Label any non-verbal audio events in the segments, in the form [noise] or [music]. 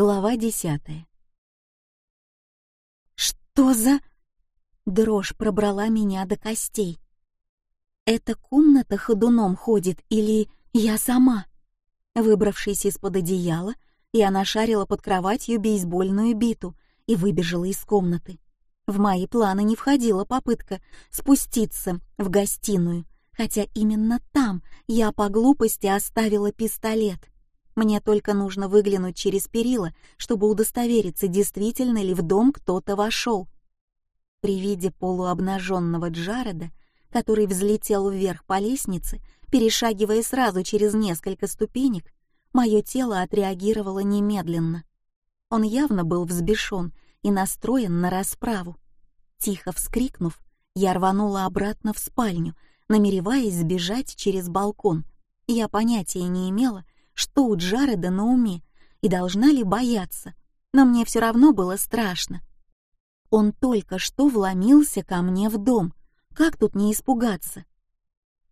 Глава десятая. Что за... Дрожь пробрала меня до костей. Эта комната ходуном ходит или я сама? Выбравшись из-под одеяла, я нашарила под кроватью бейсбольную биту и выбежала из комнаты. В мои планы не входила попытка спуститься в гостиную, хотя именно там я по глупости оставила пистолет. Мне только нужно выглянуть через перила, чтобы удостовериться, действительно ли в дом кто-то вошел. При виде полуобнаженного Джареда, который взлетел вверх по лестнице, перешагивая сразу через несколько ступенек, мое тело отреагировало немедленно. Он явно был взбешен и настроен на расправу. Тихо вскрикнув, я рванула обратно в спальню, намереваясь сбежать через балкон. Я понятия не имела, что у Джареда на уме и должна ли бояться, но мне все равно было страшно. Он только что вломился ко мне в дом. Как тут не испугаться?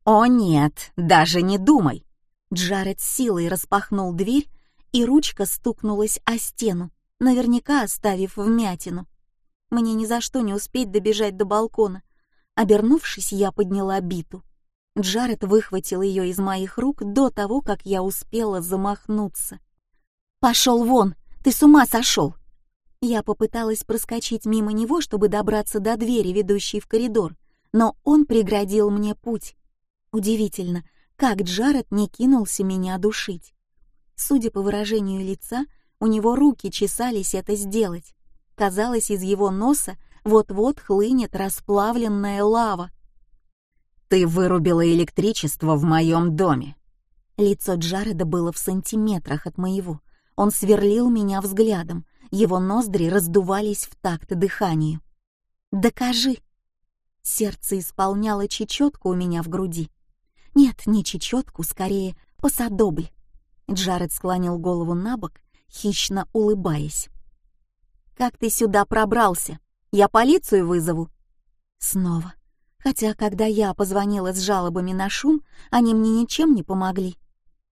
«О нет, даже не думай!» Джаред силой распахнул дверь, и ручка стукнулась о стену, наверняка оставив вмятину. Мне ни за что не успеть добежать до балкона. Обернувшись, я подняла биту. Джаред выхватил ее из моих рук до того, как я успела замахнуться. «Пошел вон! Ты с ума сошел!» Я попыталась проскочить мимо него, чтобы добраться до двери, ведущей в коридор, но он преградил мне путь. Удивительно, как Джаред не кинулся меня душить. Судя по выражению лица, у него руки чесались это сделать. Казалось, из его носа вот-вот хлынет расплавленная лава. «Ты вырубила электричество в моем доме». Лицо Джареда было в сантиметрах от моего. Он сверлил меня взглядом, его ноздри раздувались в такт дыханию. «Докажи!» Сердце исполняло чечетку у меня в груди. Нет, не чечетку, скорее посадобль. Джаред склонил голову на бок, хищно улыбаясь. «Как ты сюда пробрался? Я полицию вызову». Снова хотя когда я позвонила с жалобами на шум, они мне ничем не помогли.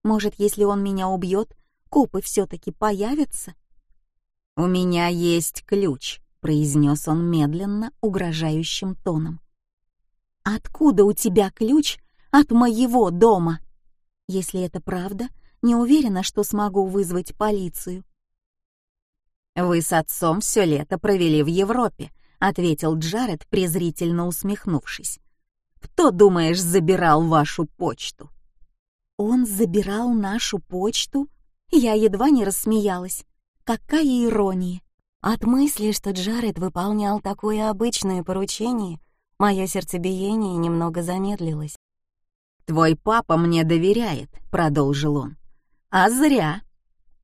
Может, если он меня убьет, копы все-таки появятся? «У меня есть ключ», — произнес он медленно, угрожающим тоном. «Откуда у тебя ключ от моего дома?» Если это правда, не уверена, что смогу вызвать полицию. «Вы с отцом все лето провели в Европе», ответил Джаред, презрительно усмехнувшись. Кто, думаешь, забирал вашу почту? Он забирал нашу почту? Я едва не рассмеялась. Какая ирония! От мысли, что Джаред выполнял такое обычное поручение, мое сердцебиение немного замедлилось. «Твой папа мне доверяет», — продолжил он. «А зря».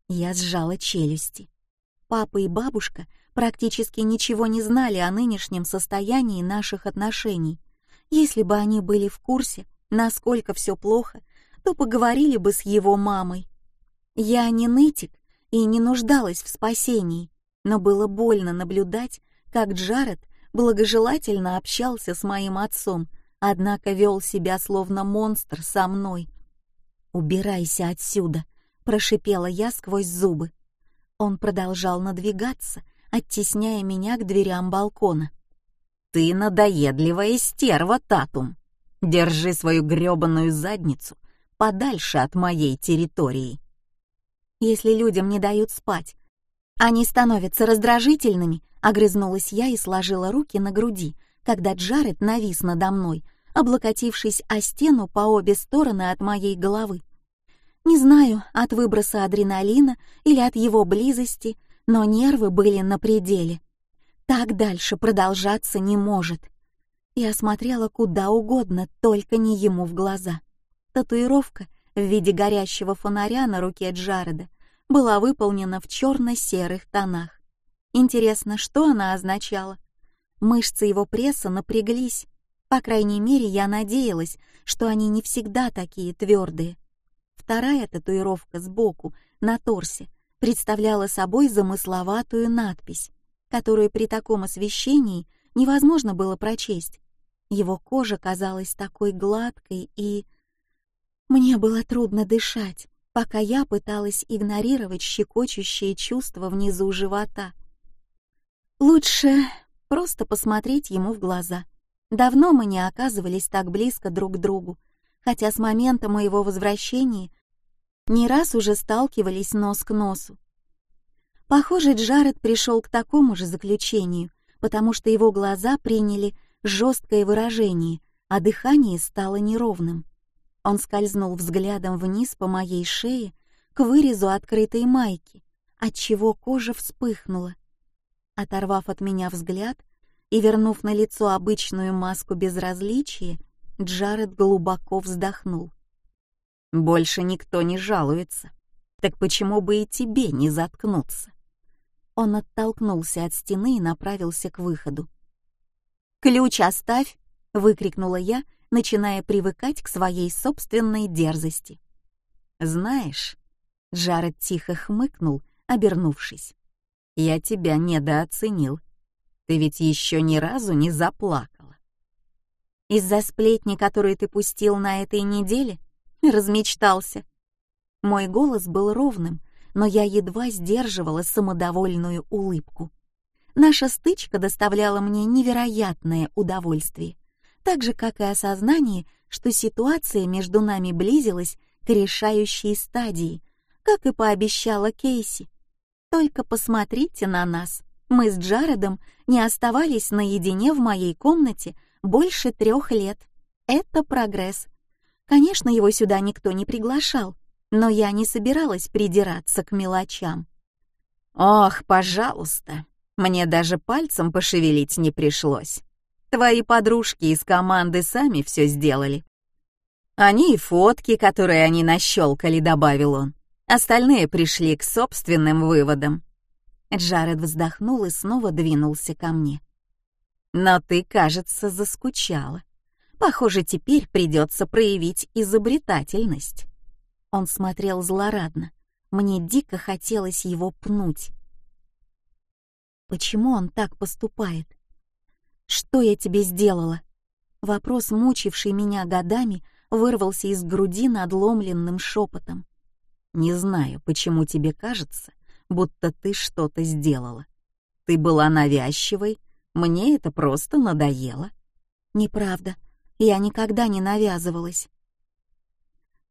Я сжала челюсти. Папа и бабушка практически ничего не знали о нынешнем состоянии наших отношений. Если бы они были в курсе, насколько все плохо, то поговорили бы с его мамой. Я не нытик и не нуждалась в спасении, но было больно наблюдать, как Джаред благожелательно общался с моим отцом, однако вел себя словно монстр со мной. «Убирайся отсюда», — прошипела я сквозь зубы. Он продолжал надвигаться, оттесняя меня к дверям балкона. «Ты надоедливая стерва, Татум! Держи свою грёбаную задницу подальше от моей территории!» «Если людям не дают спать, они становятся раздражительными», — огрызнулась я и сложила руки на груди, когда Джаред навис надо мной, облокотившись о стену по обе стороны от моей головы. Не знаю, от выброса адреналина или от его близости — но нервы были на пределе. Так дальше продолжаться не может. Я смотрела куда угодно, только не ему в глаза. Татуировка в виде горящего фонаря на руке Джареда была выполнена в черно-серых тонах. Интересно, что она означала? Мышцы его пресса напряглись. По крайней мере, я надеялась, что они не всегда такие твердые. Вторая татуировка сбоку, на торсе, представляла собой замысловатую надпись, которую при таком освещении невозможно было прочесть. Его кожа казалась такой гладкой и... Мне было трудно дышать, пока я пыталась игнорировать щекочущее чувство внизу живота. Лучше просто посмотреть ему в глаза. Давно мы не оказывались так близко друг к другу, хотя с момента моего возвращения не раз уже сталкивались нос к носу. Похоже, Джаред пришел к такому же заключению, потому что его глаза приняли жесткое выражение, а дыхание стало неровным. Он скользнул взглядом вниз по моей шее к вырезу открытой майки, отчего кожа вспыхнула. Оторвав от меня взгляд и вернув на лицо обычную маску безразличия, Джаред глубоко вздохнул. «Больше никто не жалуется. Так почему бы и тебе не заткнуться?» Он оттолкнулся от стены и направился к выходу. «Ключ оставь!» — выкрикнула я, начиная привыкать к своей собственной дерзости. «Знаешь...» — Джаред тихо хмыкнул, обернувшись. «Я тебя недооценил. Ты ведь еще ни разу не заплакала». «Из-за сплетни, которую ты пустил на этой неделе?» [laughs] Размечтался. Мой голос был ровным, но я едва сдерживала самодовольную улыбку. Наша стычка доставляла мне невероятное удовольствие, так же, как и осознание, что ситуация между нами близилась к решающей стадии, как и пообещала Кейси. Только посмотрите на нас. Мы с Джаредом не оставались наедине в моей комнате больше трех лет. Это прогресс. Конечно, его сюда никто не приглашал, но я не собиралась придираться к мелочам. «Ох, пожалуйста, мне даже пальцем пошевелить не пришлось. Твои подружки из команды сами все сделали. Они и фотки, которые они нащелкали, добавил он. Остальные пришли к собственным выводам». Джаред вздохнул и снова двинулся ко мне. «Но ты, кажется, заскучала. Похоже, теперь придется проявить изобретательность». Он смотрел злорадно. Мне дико хотелось его пнуть. Почему он так поступает? Что я тебе сделала? Вопрос, мучивший меня годами, вырвался из груди надломленным шепотом. Не знаю, почему тебе кажется, будто ты что-то сделала. Ты была навязчивой, мне это просто надоело. Неправда, я никогда не навязывалась.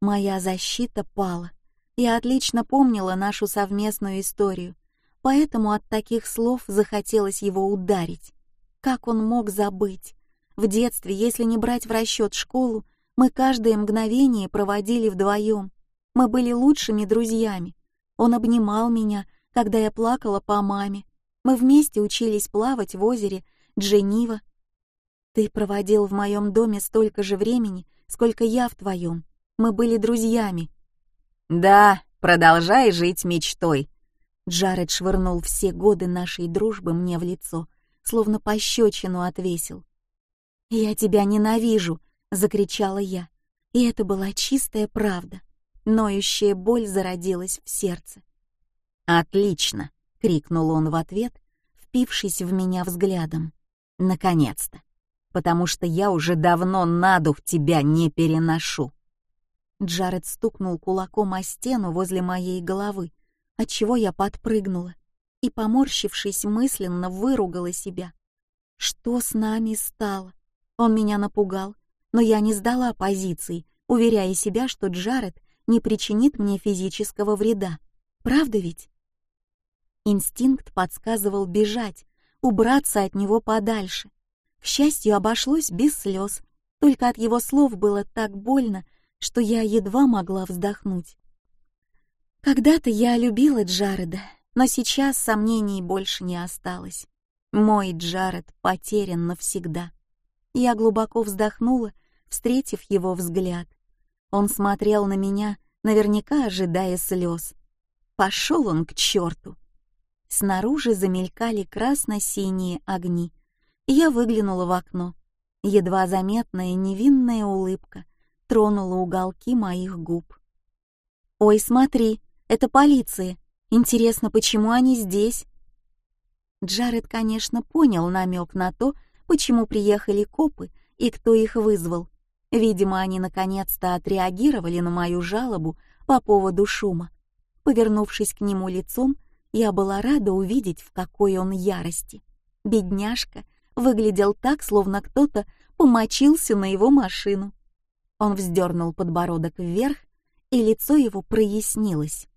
Моя защита пала. Я отлично помнила нашу совместную историю, поэтому от таких слов захотелось его ударить. Как он мог забыть? В детстве, если не брать в расчет школу, мы каждое мгновение проводили вдвоем. Мы были лучшими друзьями. Он обнимал меня, когда я плакала по маме. Мы вместе учились плавать в озере Дженива. Ты проводил в моем доме столько же времени, сколько я в твоем. Мы были друзьями. Да, продолжай жить мечтой. Джаред швырнул все годы нашей дружбы мне в лицо, словно пощечину отвесил. «Я тебя ненавижу!» — закричала я. И это была чистая правда. Ноющая боль зародилась в сердце. «Отлично!» — крикнул он в ответ, впившись в меня взглядом. «Наконец-то! Потому что я уже давно на дух тебя не переношу!» Джаред стукнул кулаком о стену возле моей головы, отчего я подпрыгнула и, поморщившись мысленно, выругала себя. Что с нами стало? Он меня напугал, но я не сдала позиции, уверяя себя, что Джаред не причинит мне физического вреда. Правда ведь? Инстинкт подсказывал бежать, убраться от него подальше. К счастью, обошлось без слез, только от его слов было так больно, что я едва могла вздохнуть. Когда-то я любила Джареда, но сейчас сомнений больше не осталось. Мой Джаред потерян навсегда. Я глубоко вздохнула, встретив его взгляд. Он смотрел на меня, наверняка ожидая слез. Пошел он к черту. Снаружи замелькали красно-синие огни. Я выглянула в окно. Едва заметная невинная улыбка тронула уголки моих губ. «Ой, смотри, это полиция. Интересно, почему они здесь?» Джаред, конечно, понял намек на то, почему приехали копы и кто их вызвал. Видимо, они наконец-то отреагировали на мою жалобу по поводу шума. Повернувшись к нему лицом, я была рада увидеть, в какой он ярости. Бедняжка выглядел так, словно кто-то помочился на его машину. Он вздернул подбородок вверх, и лицо его прояснилось.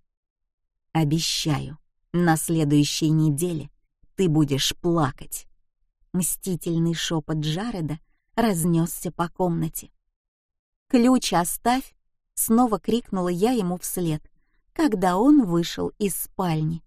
«Обещаю, на следующей неделе ты будешь плакать». Мстительный шепот Джареда разнесся по комнате. «Ключ оставь!» — снова крикнула я ему вслед, когда он вышел из спальни.